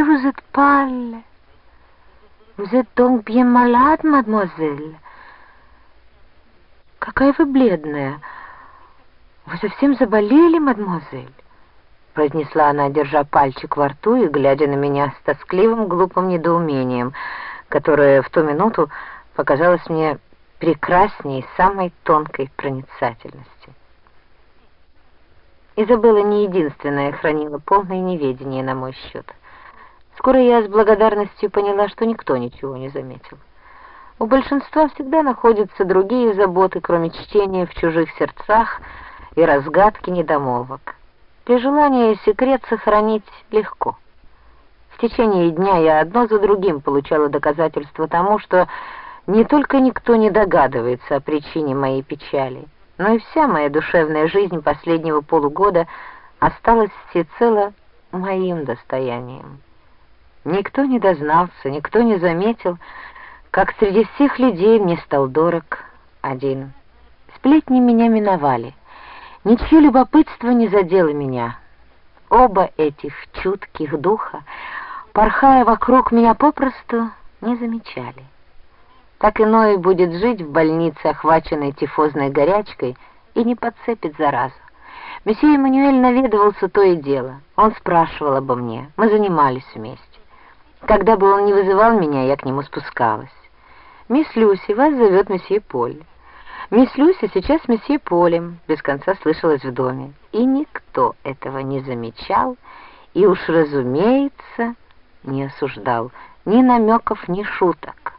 que vous êtes pâle. Vous êtes donc bien malade, mademoiselle. Какая вы бледная. Вы совсем заболели, мадемуазель? произнесла она, держа пальчик во рту и глядя на меня с тоскливым глупым недоумением, которое в ту минуту показалось мне прекрасней самой тонкой проницательности. Изабелла не единственная хранила полное неведение на мой счет. Скоро я с благодарностью поняла, что никто ничего не заметил. У большинства всегда находятся другие заботы, кроме чтения в чужих сердцах и разгадки недомолвок. При желании секрет сохранить легко. В течение дня я одно за другим получала доказательства тому, что не только никто не догадывается о причине моей печали, но и вся моя душевная жизнь последнего полугода осталась всецело моим достоянием. Никто не дознался, никто не заметил, как среди всех людей мне стал дорог один. Сплетни меня миновали. Ничье любопытство не задело меня. Оба этих чутких духа, порхая вокруг меня попросту, не замечали. Так иной будет жить в больнице, охваченной тифозной горячкой, и не подцепит заразу. Месье Эммануэль наведывался то и дело. Он спрашивал обо мне. Мы занимались вместе. Когда бы он не вызывал меня, я к нему спускалась. «Мисс Люси, вас зовет месье Поль». «Мисс Люси сейчас месье Полем», — без конца слышалось в доме. И никто этого не замечал и уж, разумеется, не осуждал ни намеков, ни шуток.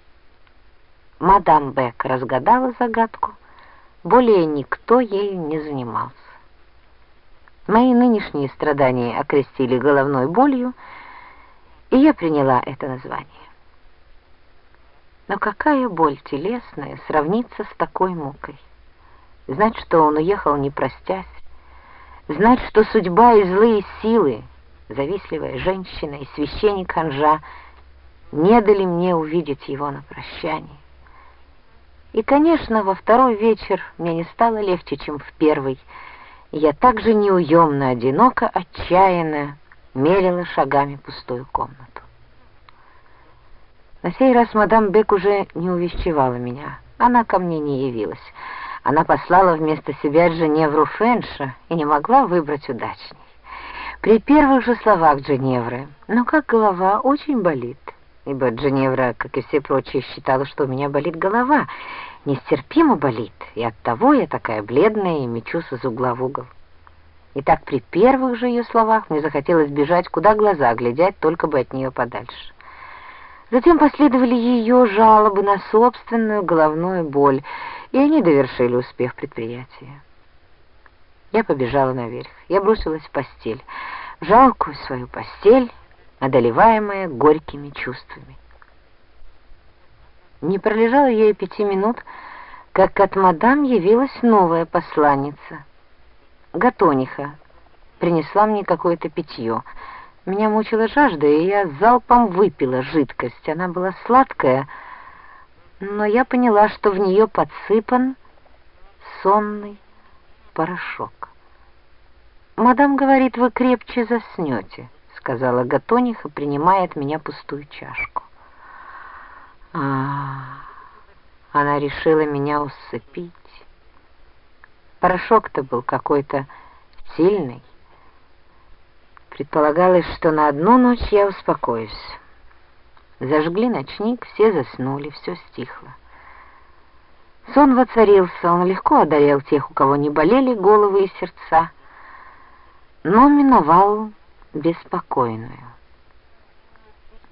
Мадам Бек разгадала загадку, более никто ею не занимался. Мои нынешние страдания окрестили головной болью, и я приняла это название. Но какая боль телесная сравнится с такой мукой? Знать, что он уехал не простясь, знать, что судьба и злые силы, завистливая женщина и священник Ханжа не дали мне увидеть его на прощание. И, конечно, во второй вечер мне не стало легче, чем в первый. Я так же неуемно, одиноко, отчаянно мерила шагами пустую комнату. На сей раз мадам Бек уже не увещевала меня. Она ко мне не явилась. Она послала вместо себя Дженевру Фенша и не могла выбрать удачней. При первых же словах Дженевры «Ну как голова очень болит», ибо Дженевра, как и все прочие, считала, что у меня болит голова, нестерпимо болит, и оттого я такая бледная и мечусь из угла в угол. И так при первых же ее словах мне захотелось бежать, куда глаза глядят, только бы от нее подальше. Затем последовали ее жалобы на собственную головную боль, и они довершили успех предприятия. Я побежала наверх, я бросилась в постель, в жалкую свою постель, одолеваемая горькими чувствами. Не пролежала я и пяти минут, как от мадам явилась новая посланница. Гатониха принесла мне какое-то питье — меня мучила жажда, и я залпом выпила жидкость. Она была сладкая, но я поняла, что в нее подсыпан сонный порошок. «Мадам говорит, вы крепче заснете», — сказала Гатониха, принимая от меня пустую чашку. А, -а, а Она решила меня усыпить. Порошок-то был какой-то сильный. Предполагалось, что на одну ночь я успокоюсь. Зажгли ночник, все заснули, все стихло. Сон воцарился, он легко одарял тех, у кого не болели головы и сердца, но миновал беспокойную.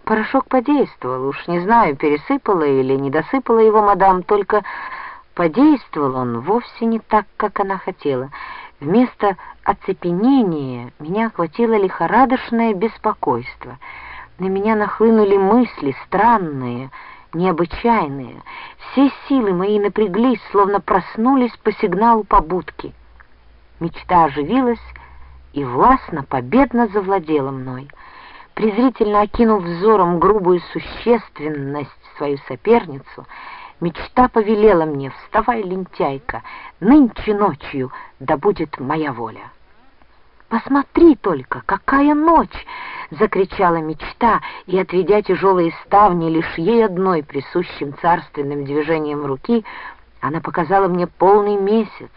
Порошок подействовал, уж не знаю, пересыпала или не досыпала его мадам, только подействовал он вовсе не так, как она хотела — Вместо оцепенения меня охватило лихорадочное беспокойство. На меня нахлынули мысли странные, необычайные. Все силы мои напряглись, словно проснулись по сигналу побудки. Мечта оживилась и властно, победно завладела мной. Презрительно окинув взором грубую существенность свою соперницу, Мечта повелела мне, вставай, лентяйка, нынче ночью да будет моя воля. Посмотри только, какая ночь!» — закричала мечта, и, отведя тяжелые ставни лишь ей одной присущим царственным движением руки, она показала мне полный месяц,